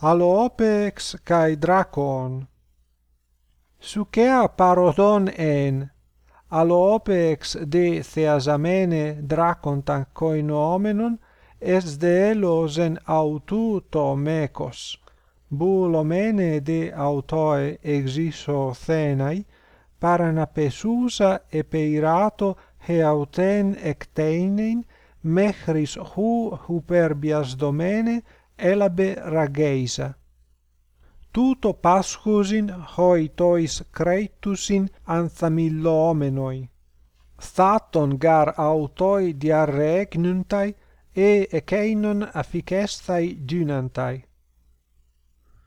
alopex kai Dracon. Sucea parodon en alopex de Theasamene Dracon tan koinomenon es de elosen autu to mekos. Bulomene de autoe exiso thenai paranapesusa epeirato heauten ecteinen mechris hu huperbias domene elabe rageisa. Tuto paschusin hoi tois creitusin anthamillo omenoi. Thaton gar autoi diarrhegnuntai e eceinon afficestai dynantai.